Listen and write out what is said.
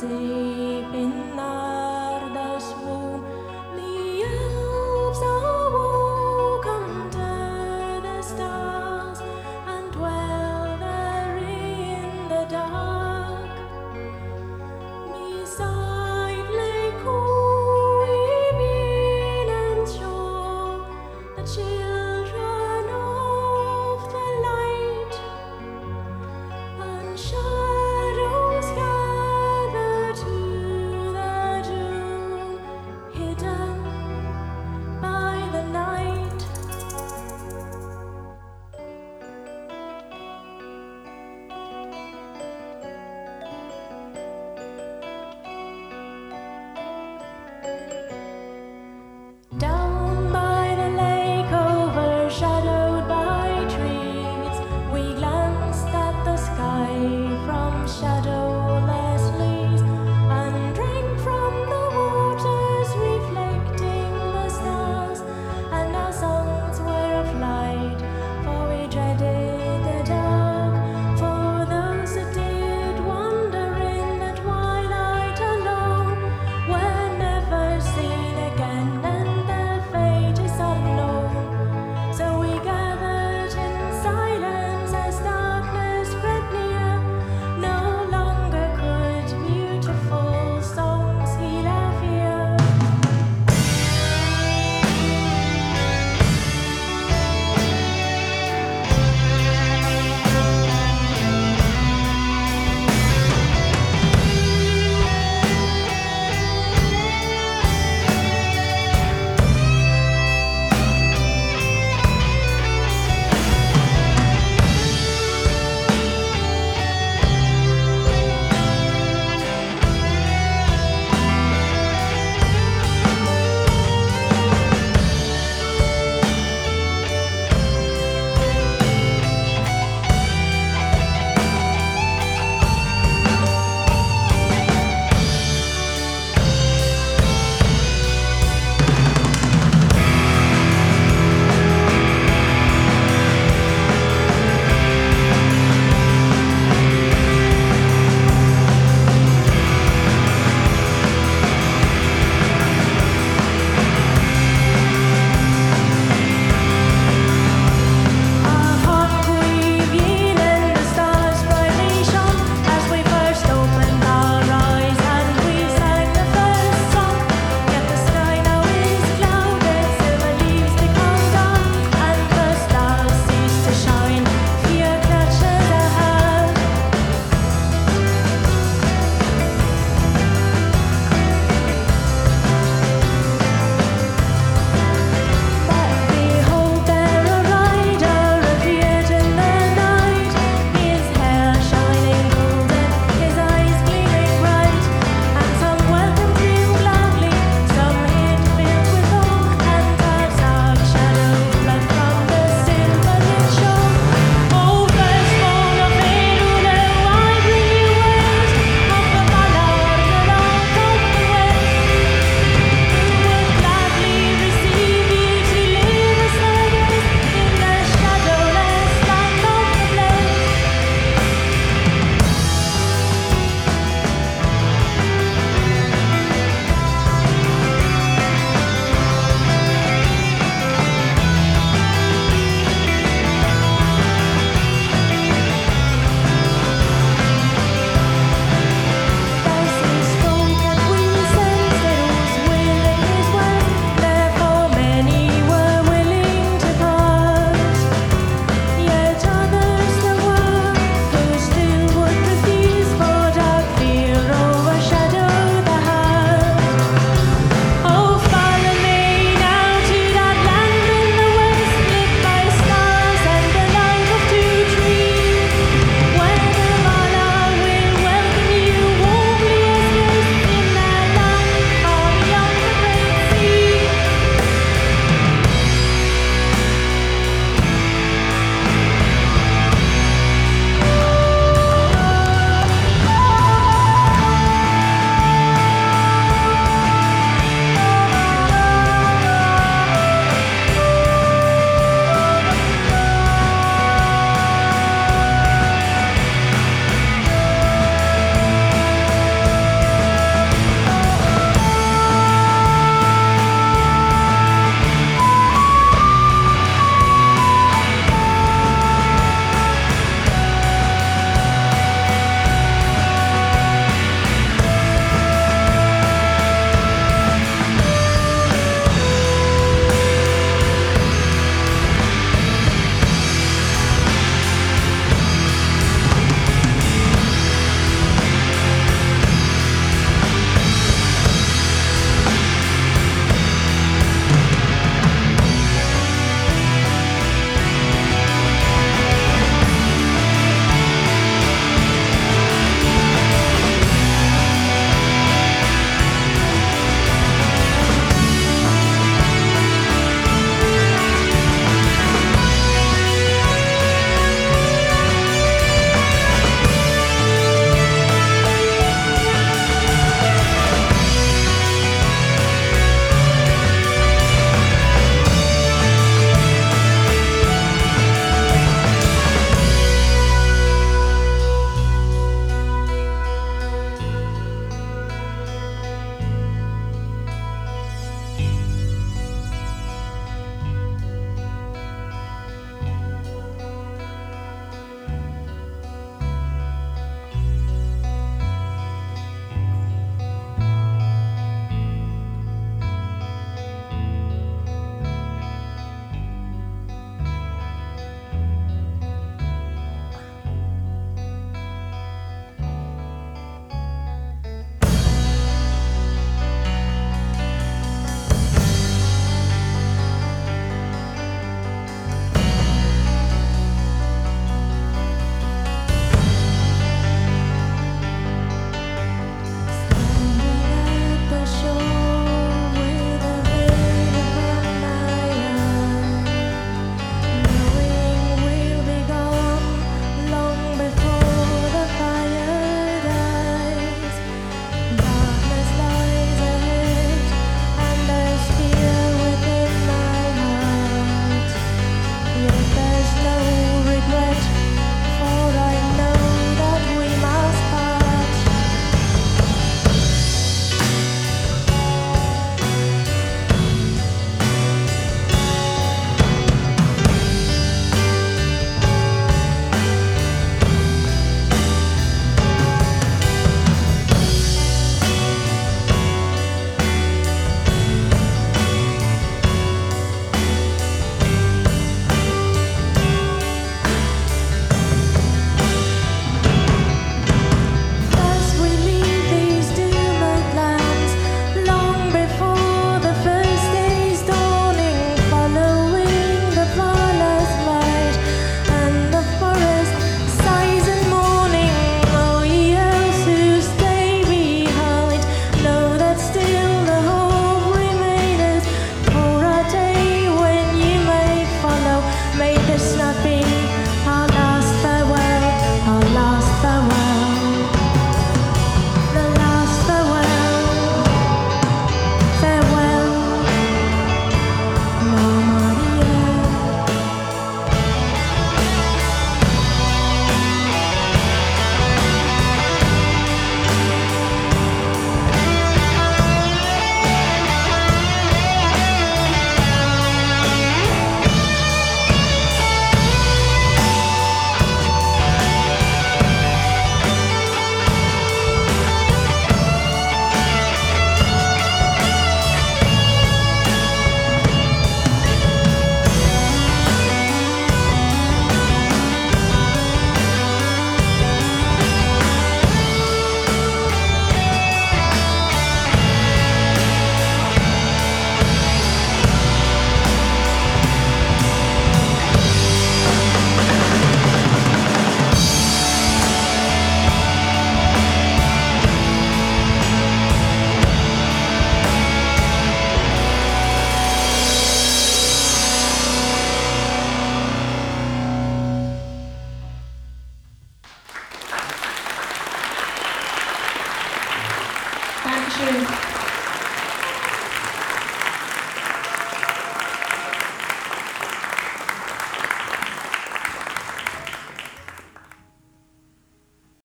day